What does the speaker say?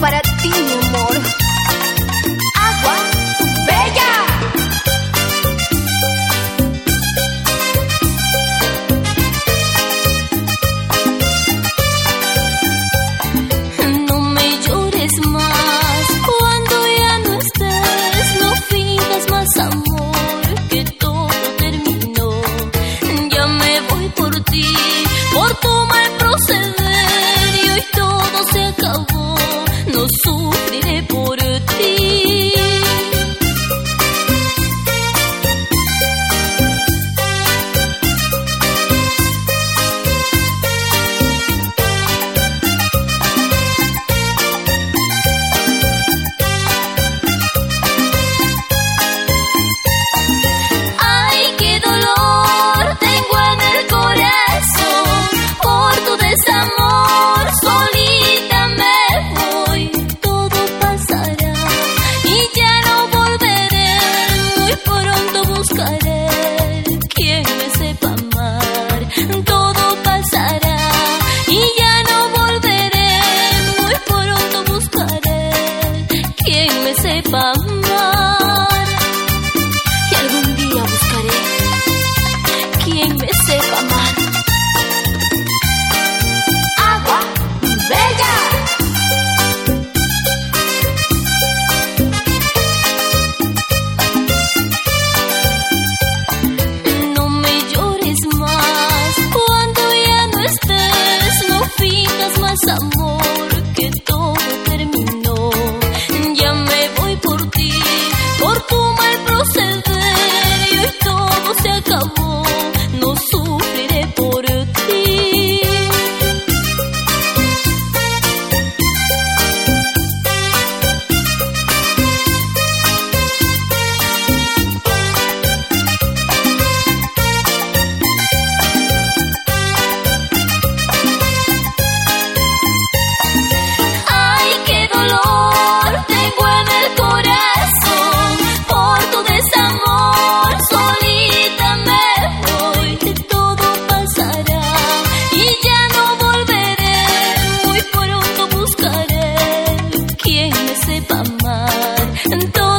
para ti, mi amor. Agua bella. No me llores más cuando ya no estés. No finjas más amor que todo terminó. Ya me voy por ti, quien me sepa sepa amar. Entonces,